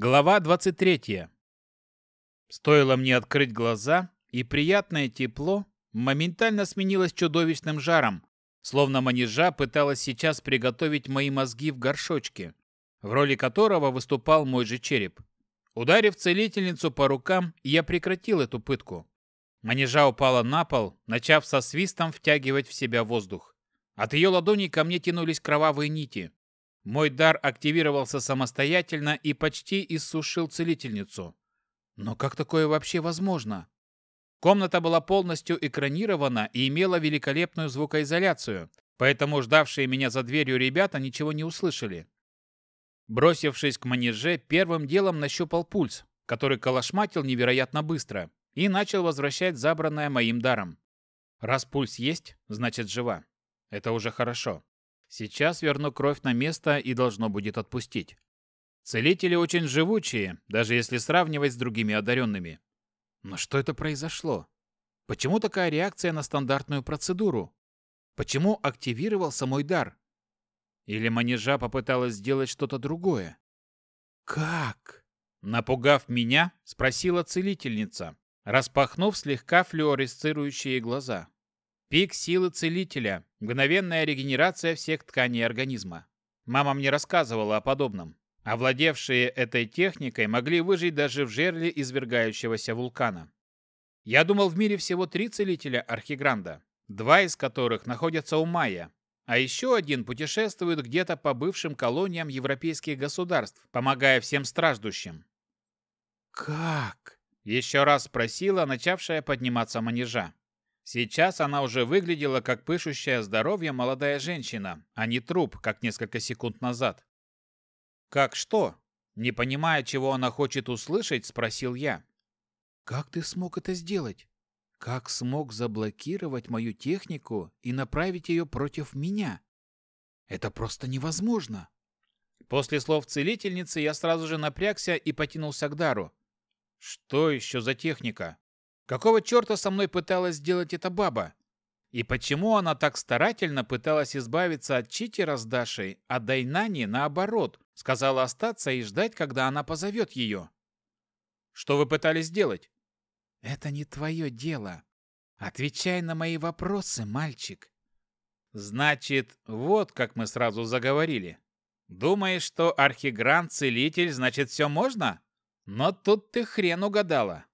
Глава 23. Стоило мне открыть глаза, и приятное тепло моментально сменилось чудовищным жаром, словно манежа пыталась сейчас приготовить мои мозги в горшочке, в роли которого выступал мой же череп. Ударив целительницу по рукам, я прекратил эту пытку. Манежа упала на пол, начав со свистом втягивать в себя воздух. От ее ладоней ко мне тянулись кровавые нити – мой дар активировался самостоятельно и почти иссушил целительницу. Но как такое вообще возможно? Комната была полностью экранирована и имела великолепную звукоизоляцию, поэтому ждавшие меня за дверью ребята ничего не услышали. Бросившись к манеже, первым делом нащупал пульс, который колошматил невероятно быстро, и начал возвращать забранное моим даром. Раз пульс есть, значит жива. Это уже хорошо. Сейчас верну кровь на место и должно будет отпустить. Целители очень живучие, даже если сравнивать с другими одаренными. Но что это произошло? Почему такая реакция на стандартную процедуру? Почему активировался мой дар? Или манежа попыталась сделать что-то другое? «Как?» Напугав меня, спросила целительница, распахнув слегка флюоресцирующие глаза. Пик силы целителя, мгновенная регенерация всех тканей организма. Мама мне рассказывала о подобном. Овладевшие этой техникой могли выжить даже в жерле извергающегося вулкана. Я думал, в мире всего три целителя Архигранда, два из которых находятся у Майя, а еще один путешествует где-то по бывшим колониям европейских государств, помогая всем страждущим. «Как?» – еще раз спросила начавшая подниматься манежа. Сейчас она уже выглядела как пышущая здоровье молодая женщина, а не труп, как несколько секунд назад. «Как что?» Не понимая, чего она хочет услышать, спросил я. «Как ты смог это сделать? Как смог заблокировать мою технику и направить ее против меня? Это просто невозможно!» После слов целительницы я сразу же напрягся и потянулся к дару. «Что еще за техника?» Какого черта со мной пыталась сделать эта баба? И почему она так старательно пыталась избавиться от читера с Дашей, а Дайнани, наоборот, сказала остаться и ждать, когда она позовет ее? Что вы пытались сделать? Это не твое дело. Отвечай на мои вопросы, мальчик. Значит, вот как мы сразу заговорили. Думаешь, что Архигран целитель, значит, все можно? Но тут ты хрен угадала.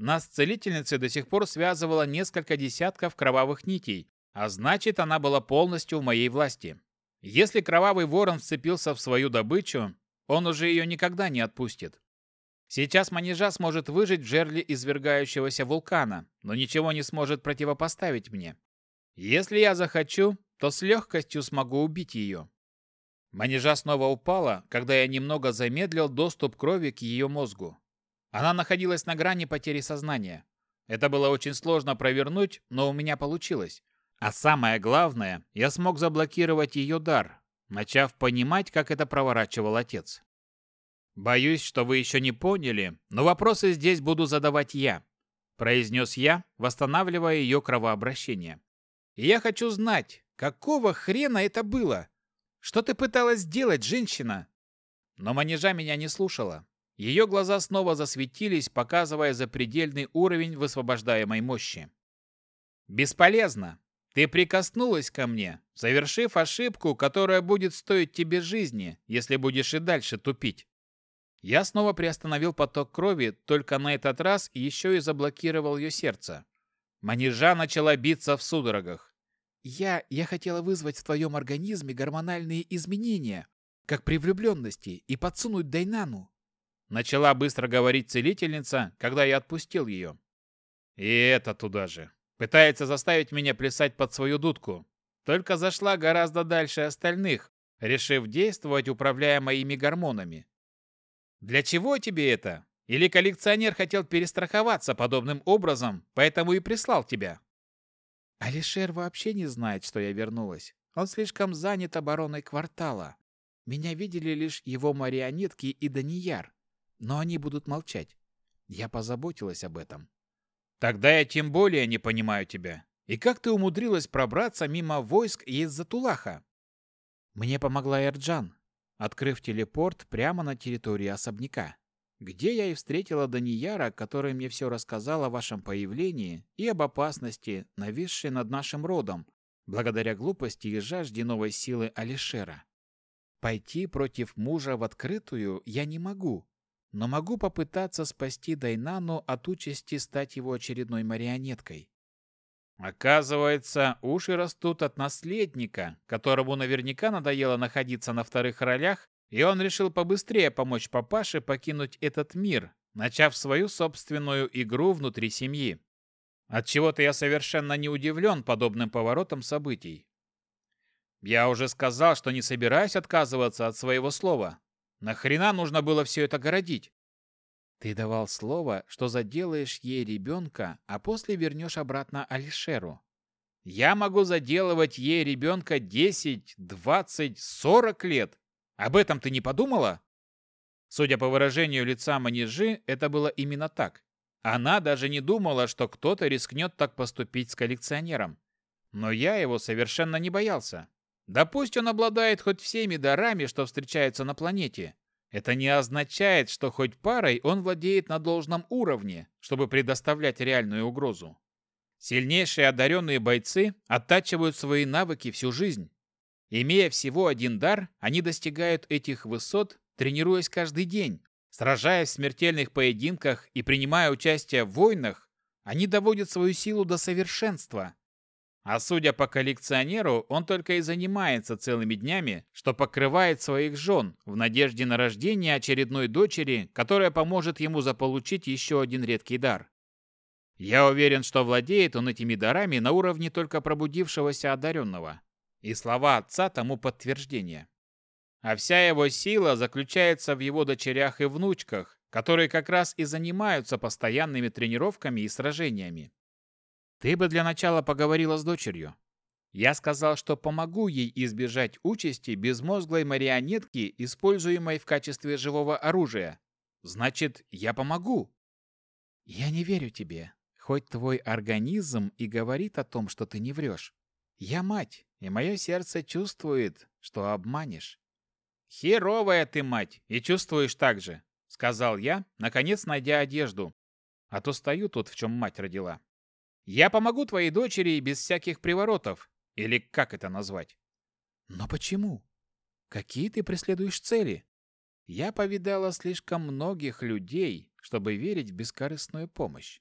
Нас целительница до сих пор связывала несколько десятков кровавых нитей, а значит, она была полностью в моей власти. Если кровавый ворон вцепился в свою добычу, он уже ее никогда не отпустит. Сейчас манежа сможет выжить в жерле извергающегося вулкана, но ничего не сможет противопоставить мне. Если я захочу, то с легкостью смогу убить ее. Манежа снова упала, когда я немного замедлил доступ крови к ее мозгу. Она находилась на грани потери сознания. Это было очень сложно провернуть, но у меня получилось. А самое главное, я смог заблокировать ее дар, начав понимать, как это проворачивал отец. «Боюсь, что вы еще не поняли, но вопросы здесь буду задавать я», произнес я, восстанавливая ее кровообращение. И «Я хочу знать, какого хрена это было? Что ты пыталась сделать, женщина?» Но манежа меня не слушала. Ее глаза снова засветились, показывая запредельный уровень высвобождаемой мощи. «Бесполезно. Ты прикоснулась ко мне, совершив ошибку, которая будет стоить тебе жизни, если будешь и дальше тупить». Я снова приостановил поток крови, только на этот раз еще и заблокировал ее сердце. Манежа начала биться в судорогах. «Я... я хотела вызвать в твоем организме гормональные изменения, как при влюбленности, и подсунуть Дайнану. Начала быстро говорить целительница, когда я отпустил ее. И это туда же. Пытается заставить меня плясать под свою дудку. Только зашла гораздо дальше остальных, решив действовать, управляя моими гормонами. Для чего тебе это? Или коллекционер хотел перестраховаться подобным образом, поэтому и прислал тебя? Алишер вообще не знает, что я вернулась. Он слишком занят обороной квартала. Меня видели лишь его марионетки и Данияр но они будут молчать. Я позаботилась об этом. Тогда я тем более не понимаю тебя. И как ты умудрилась пробраться мимо войск из Затулаха? Мне помогла Эрджан, открыв телепорт прямо на территории особняка, где я и встретила Данияра, который мне все рассказал о вашем появлении и об опасности, нависшей над нашим родом, благодаря глупости и жажде новой силы Алишера. Пойти против мужа в открытую я не могу, но могу попытаться спасти Дайнану от участи стать его очередной марионеткой. Оказывается, уши растут от наследника, которому наверняка надоело находиться на вторых ролях, и он решил побыстрее помочь папаше покинуть этот мир, начав свою собственную игру внутри семьи. От чего-то я совершенно не удивлен подобным поворотом событий. Я уже сказал, что не собираюсь отказываться от своего слова, на Нахрена нужно было все это городить? Ты давал слово, что заделаешь ей ребенка, а после вернешь обратно Алишеру. Я могу заделывать ей ребенка 10, 20, 40 лет. Об этом ты не подумала? Судя по выражению лица Манижи, это было именно так. Она даже не думала, что кто-то рискнет так поступить с коллекционером. Но я его совершенно не боялся. Да пусть он обладает хоть всеми дарами, что встречаются на планете. Это не означает, что хоть парой он владеет на должном уровне, чтобы предоставлять реальную угрозу. Сильнейшие одаренные бойцы оттачивают свои навыки всю жизнь. Имея всего один дар, они достигают этих высот, тренируясь каждый день. Сражаясь в смертельных поединках и принимая участие в войнах, они доводят свою силу до совершенства – а судя по коллекционеру, он только и занимается целыми днями, что покрывает своих жен в надежде на рождение очередной дочери, которая поможет ему заполучить еще один редкий дар. Я уверен, что владеет он этими дарами на уровне только пробудившегося одаренного. И слова отца тому подтверждение. А вся его сила заключается в его дочерях и внучках, которые как раз и занимаются постоянными тренировками и сражениями. Ты бы для начала поговорила с дочерью. Я сказал, что помогу ей избежать участи безмозглой марионетки, используемой в качестве живого оружия. Значит, я помогу. Я не верю тебе. Хоть твой организм и говорит о том, что ты не врешь. Я мать, и мое сердце чувствует, что обманешь. Херовая ты мать, и чувствуешь так же, сказал я, наконец найдя одежду. А то стою тут, в чем мать родила. Я помогу твоей дочери без всяких приворотов, или как это назвать. Но почему? Какие ты преследуешь цели? Я повидала слишком многих людей, чтобы верить в бескорыстную помощь.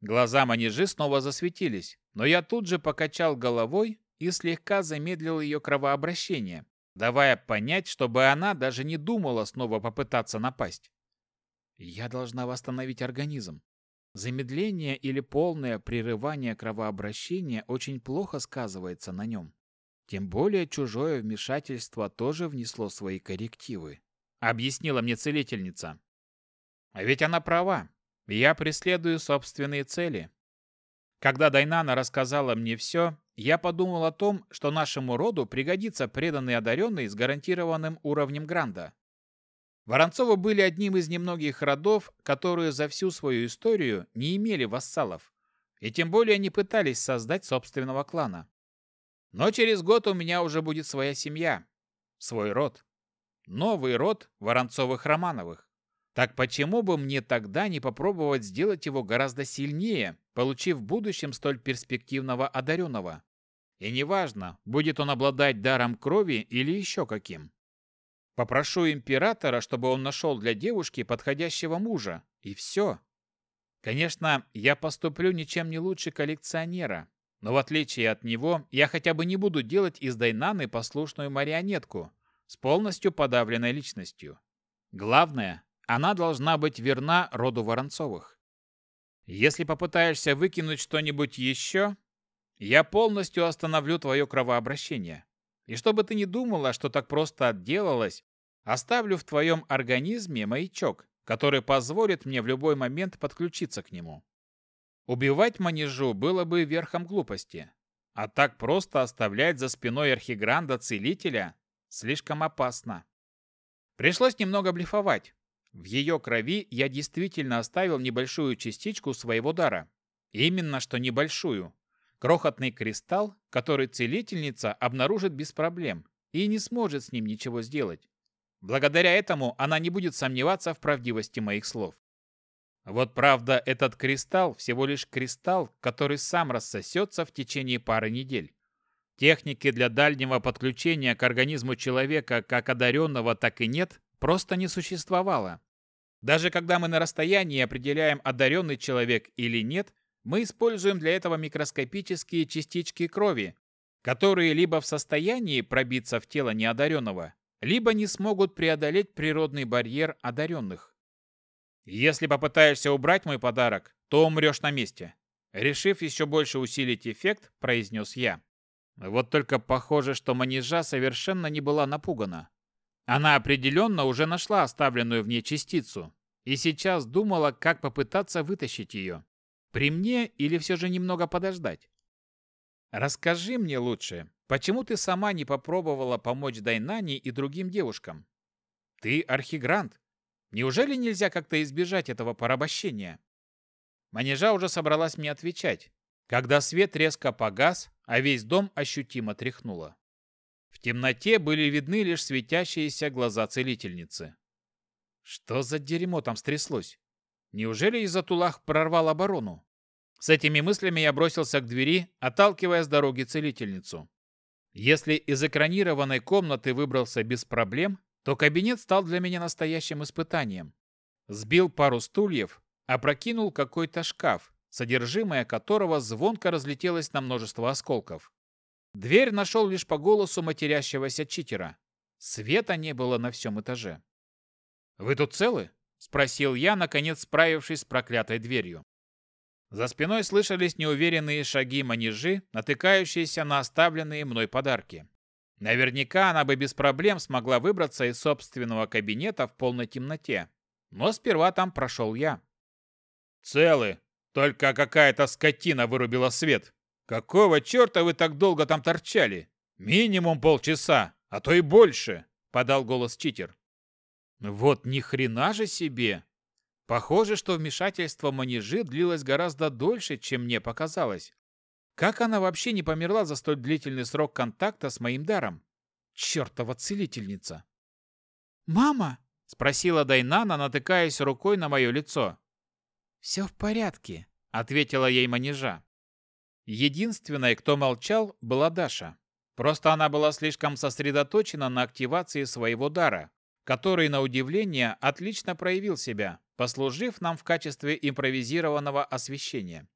Глаза манежи снова засветились, но я тут же покачал головой и слегка замедлил ее кровообращение, давая понять, чтобы она даже не думала снова попытаться напасть. Я должна восстановить организм. Замедление или полное прерывание кровообращения очень плохо сказывается на нем. Тем более чужое вмешательство тоже внесло свои коррективы. Объяснила мне целительница. А ведь она права. Я преследую собственные цели. Когда Дайнана рассказала мне все, я подумал о том, что нашему роду пригодится преданный одаренный с гарантированным уровнем гранда. Воронцова были одним из немногих родов, которые за всю свою историю не имели вассалов, и тем более не пытались создать собственного клана. Но через год у меня уже будет своя семья, свой род. Новый род Воронцовых-Романовых. Так почему бы мне тогда не попробовать сделать его гораздо сильнее, получив в будущем столь перспективного одаренного? И неважно, будет он обладать даром крови или еще каким. Попрошу императора, чтобы он нашел для девушки подходящего мужа, и все. Конечно, я поступлю ничем не лучше коллекционера, но в отличие от него, я хотя бы не буду делать из Дайнаны послушную марионетку с полностью подавленной личностью. Главное, она должна быть верна роду Воронцовых. Если попытаешься выкинуть что-нибудь еще, я полностью остановлю твое кровообращение. И чтобы ты не думала, что так просто отделалась, Оставлю в твоем организме маячок, который позволит мне в любой момент подключиться к нему. Убивать манежу было бы верхом глупости. А так просто оставлять за спиной архигранда целителя слишком опасно. Пришлось немного блефовать. В ее крови я действительно оставил небольшую частичку своего дара. Именно что небольшую. Крохотный кристалл, который целительница обнаружит без проблем и не сможет с ним ничего сделать. Благодаря этому она не будет сомневаться в правдивости моих слов. Вот правда, этот кристалл всего лишь кристалл, который сам рассосется в течение пары недель. Техники для дальнего подключения к организму человека, как одаренного, так и нет, просто не существовало. Даже когда мы на расстоянии определяем, одаренный человек или нет, мы используем для этого микроскопические частички крови, которые либо в состоянии пробиться в тело неодаренного, либо не смогут преодолеть природный барьер одаренных. Если попытаешься убрать мой подарок, то умрешь на месте. Решив еще больше усилить эффект, произнес я. Вот только похоже, что манежа совершенно не была напугана. Она определенно уже нашла оставленную в ней частицу и сейчас думала, как попытаться вытащить ее. При мне или все же немного подождать. Расскажи мне лучше, почему ты сама не попробовала помочь Дайнане и другим девушкам? Ты архигрант. Неужели нельзя как-то избежать этого порабощения? Манежа уже собралась мне отвечать, когда свет резко погас, а весь дом ощутимо тряхнуло. В темноте были видны лишь светящиеся глаза целительницы. Что за дерьмо там стряслось? Неужели из-за тулах прорвал оборону? С этими мыслями я бросился к двери, отталкивая с дороги целительницу. Если из экранированной комнаты выбрался без проблем, то кабинет стал для меня настоящим испытанием. Сбил пару стульев, опрокинул какой-то шкаф, содержимое которого звонко разлетелось на множество осколков. Дверь нашел лишь по голосу матерящегося читера. Света не было на всем этаже. «Вы тут целы?» – спросил я, наконец справившись с проклятой дверью. За спиной слышались неуверенные шаги манежи, натыкающиеся на оставленные мной подарки. Наверняка она бы без проблем смогла выбраться из собственного кабинета в полной темноте. Но сперва там прошел я. «Целы! Только какая-то скотина вырубила свет! Какого черта вы так долго там торчали? Минимум полчаса, а то и больше!» — подал голос читер. «Вот ни хрена же себе!» Похоже, что вмешательство Манижи длилось гораздо дольше, чем мне показалось. Как она вообще не померла за столь длительный срок контакта с моим даром? Чертова целительница! «Мама!» — спросила Дайнана, натыкаясь рукой на мое лицо. «Все в порядке», — ответила ей Манижа. Единственной, кто молчал, была Даша. Просто она была слишком сосредоточена на активации своего дара, который, на удивление, отлично проявил себя, послужив нам в качестве импровизированного освещения.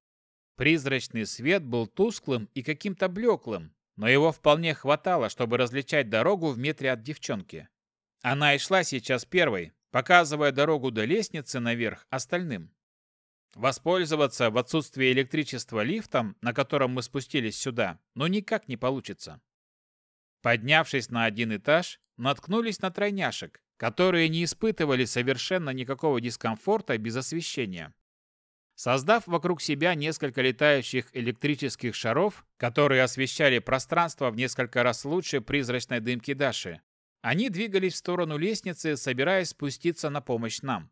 Призрачный свет был тусклым и каким-то блеклым, но его вполне хватало, чтобы различать дорогу в метре от девчонки. Она и шла сейчас первой, показывая дорогу до лестницы наверх остальным. Воспользоваться в отсутствие электричества лифтом, на котором мы спустились сюда, ну никак не получится. Поднявшись на один этаж, наткнулись на тройняшек, которые не испытывали совершенно никакого дискомфорта без освещения. Создав вокруг себя несколько летающих электрических шаров, которые освещали пространство в несколько раз лучше призрачной дымки Даши, они двигались в сторону лестницы, собираясь спуститься на помощь нам.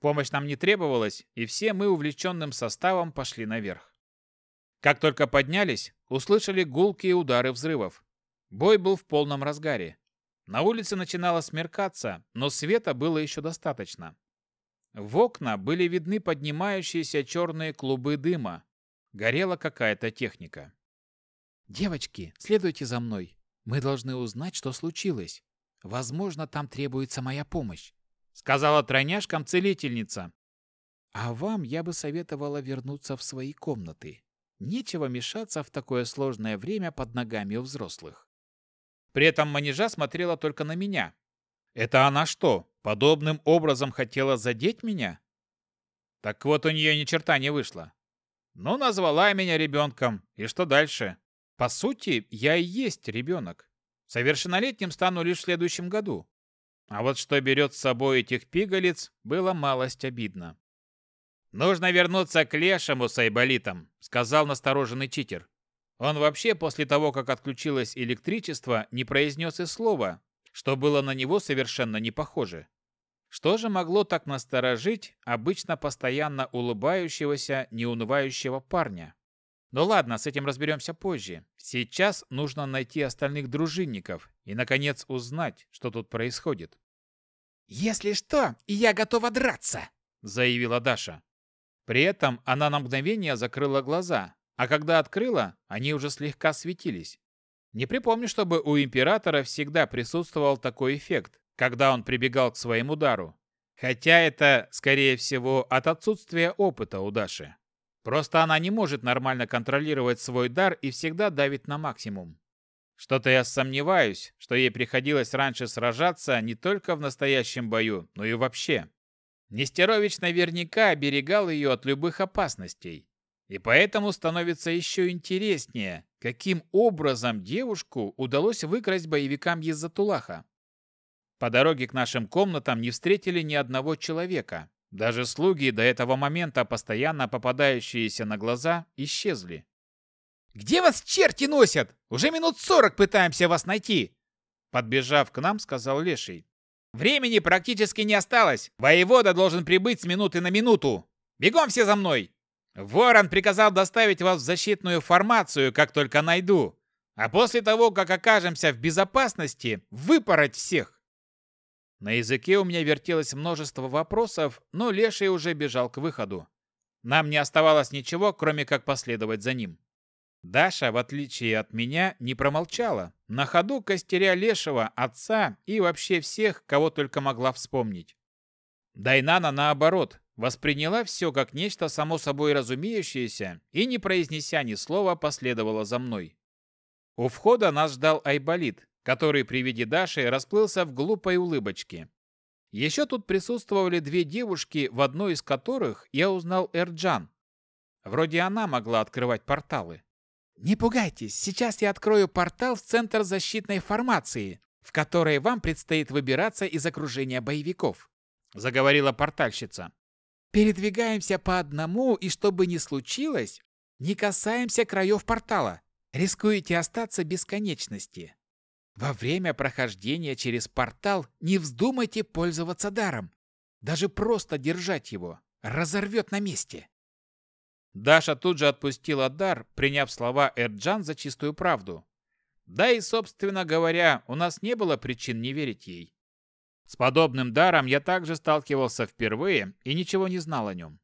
Помощь нам не требовалась, и все мы увлеченным составом пошли наверх. Как только поднялись, услышали гулкие удары взрывов. Бой был в полном разгаре. На улице начинало смеркаться, но света было еще достаточно. В окна были видны поднимающиеся черные клубы дыма. Горела какая-то техника. «Девочки, следуйте за мной. Мы должны узнать, что случилось. Возможно, там требуется моя помощь», — сказала тройняшкам целительница. «А вам я бы советовала вернуться в свои комнаты. Нечего мешаться в такое сложное время под ногами у взрослых». При этом манежа смотрела только на меня. Это она что, подобным образом хотела задеть меня? Так вот у нее ни черта не вышло. Ну, назвала меня ребенком, и что дальше? По сути, я и есть ребенок. Совершеннолетним стану лишь в следующем году. А вот что берет с собой этих пигалиц, было малость обидно. «Нужно вернуться к лешему с айболитом», — сказал настороженный читер. Он вообще после того, как отключилось электричество, не произнес и слова, что было на него совершенно не похоже. Что же могло так насторожить обычно постоянно улыбающегося, неунывающего парня? Ну ладно, с этим разберемся позже. Сейчас нужно найти остальных дружинников и, наконец, узнать, что тут происходит. «Если что, я готова драться!» – заявила Даша. При этом она на мгновение закрыла глаза, а когда открыла, они уже слегка светились. Не припомню, чтобы у императора всегда присутствовал такой эффект, когда он прибегал к своему дару. Хотя это, скорее всего, от отсутствия опыта у Даши. Просто она не может нормально контролировать свой дар и всегда давит на максимум. Что-то я сомневаюсь, что ей приходилось раньше сражаться не только в настоящем бою, но и вообще. Нестерович наверняка оберегал ее от любых опасностей. И поэтому становится еще интереснее, каким образом девушку удалось выкрасть боевикам из Затулаха. По дороге к нашим комнатам не встретили ни одного человека. Даже слуги, до этого момента постоянно попадающиеся на глаза, исчезли. «Где вас черти носят? Уже минут сорок пытаемся вас найти!» Подбежав к нам, сказал Леший. «Времени практически не осталось. Воевода должен прибыть с минуты на минуту. Бегом все за мной!» Ворон приказал доставить вас в защитную формацию, как только найду. А после того, как окажемся в безопасности, выпороть всех. На языке у меня вертелось множество вопросов, но Леший уже бежал к выходу. Нам не оставалось ничего, кроме как последовать за ним. Даша, в отличие от меня, не промолчала, на ходу костеря Лешего, отца и вообще всех, кого только могла вспомнить. Дайнана, наоборот, Восприняла все как нечто само собой разумеющееся и, не произнеся ни слова, последовала за мной. У входа нас ждал Айболит, который при виде Даши расплылся в глупой улыбочке. Еще тут присутствовали две девушки, в одной из которых я узнал Эрджан. Вроде она могла открывать порталы. «Не пугайтесь, сейчас я открою портал в Центр защитной формации, в которой вам предстоит выбираться из окружения боевиков», заговорила портальщица. Передвигаемся по одному, и что бы ни случилось, не касаемся краев портала. Рискуете остаться бесконечности. Во время прохождения через портал не вздумайте пользоваться даром. Даже просто держать его. Разорвет на месте. Даша тут же отпустила дар, приняв слова Эрджан за чистую правду. Да и, собственно говоря, у нас не было причин не верить ей. С подобным даром я также сталкивался впервые и ничего не знал о нем.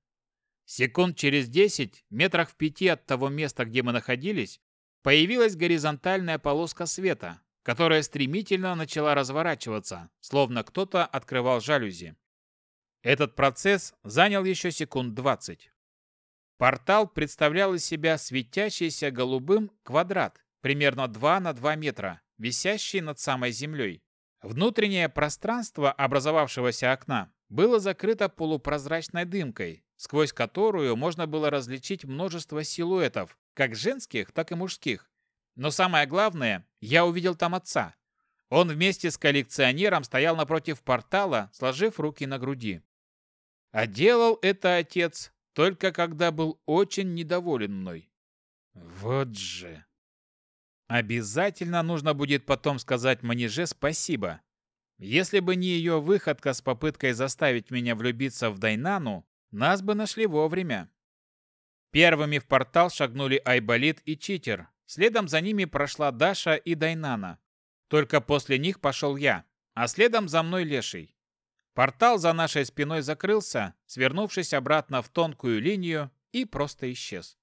Секунд через десять, метрах в пяти от того места, где мы находились, появилась горизонтальная полоска света, которая стремительно начала разворачиваться, словно кто-то открывал жалюзи. Этот процесс занял еще секунд двадцать. Портал представлял из себя светящийся голубым квадрат, примерно 2 на 2 метра, висящий над самой землей. Внутреннее пространство образовавшегося окна было закрыто полупрозрачной дымкой, сквозь которую можно было различить множество силуэтов, как женских, так и мужских. Но самое главное, я увидел там отца. Он вместе с коллекционером стоял напротив портала, сложив руки на груди. А делал это отец только когда был очень недоволен мной. Вот же! Обязательно нужно будет потом сказать Маниже спасибо. Если бы не ее выходка с попыткой заставить меня влюбиться в Дайнану, нас бы нашли вовремя. Первыми в портал шагнули Айболит и Читер. Следом за ними прошла Даша и Дайнана. Только после них пошел я, а следом за мной Леший. Портал за нашей спиной закрылся, свернувшись обратно в тонкую линию, и просто исчез.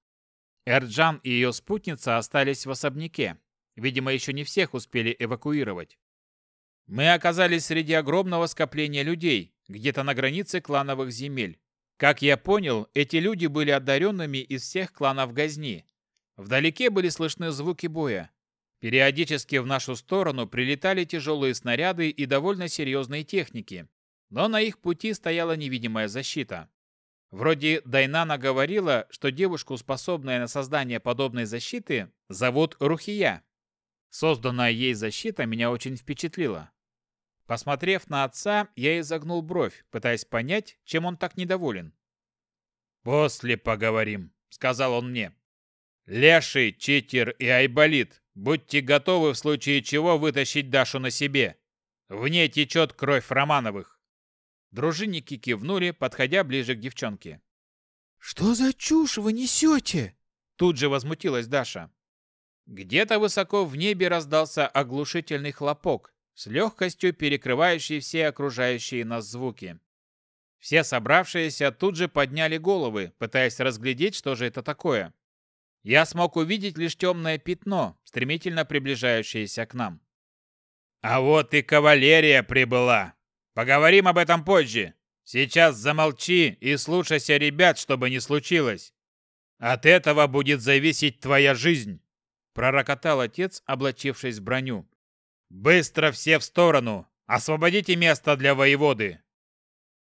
Эрджан и ее спутница остались в особняке. Видимо, еще не всех успели эвакуировать. Мы оказались среди огромного скопления людей, где-то на границе клановых земель. Как я понял, эти люди были одаренными из всех кланов Газни. Вдалеке были слышны звуки боя. Периодически в нашу сторону прилетали тяжелые снаряды и довольно серьезные техники, но на их пути стояла невидимая защита. Вроде Дайнана говорила, что девушку, способную на создание подобной защиты, зовут Рухия. Созданная ей защита меня очень впечатлила. Посмотрев на отца, я изогнул бровь, пытаясь понять, чем он так недоволен. «После поговорим», — сказал он мне. «Леший, читер и айболит, будьте готовы в случае чего вытащить Дашу на себе. В ней течет кровь Романовых». Дружинники кивнули, подходя ближе к девчонке. «Что за чушь вы несете?» Тут же возмутилась Даша. Где-то высоко в небе раздался оглушительный хлопок, с легкостью перекрывающий все окружающие нас звуки. Все собравшиеся тут же подняли головы, пытаясь разглядеть, что же это такое. Я смог увидеть лишь темное пятно, стремительно приближающееся к нам. «А вот и кавалерия прибыла!» Поговорим об этом позже. Сейчас замолчи и слушайся ребят, чтобы не случилось. От этого будет зависеть твоя жизнь, пророкотал отец, облачившись в броню. Быстро все в сторону. Освободите место для воеводы.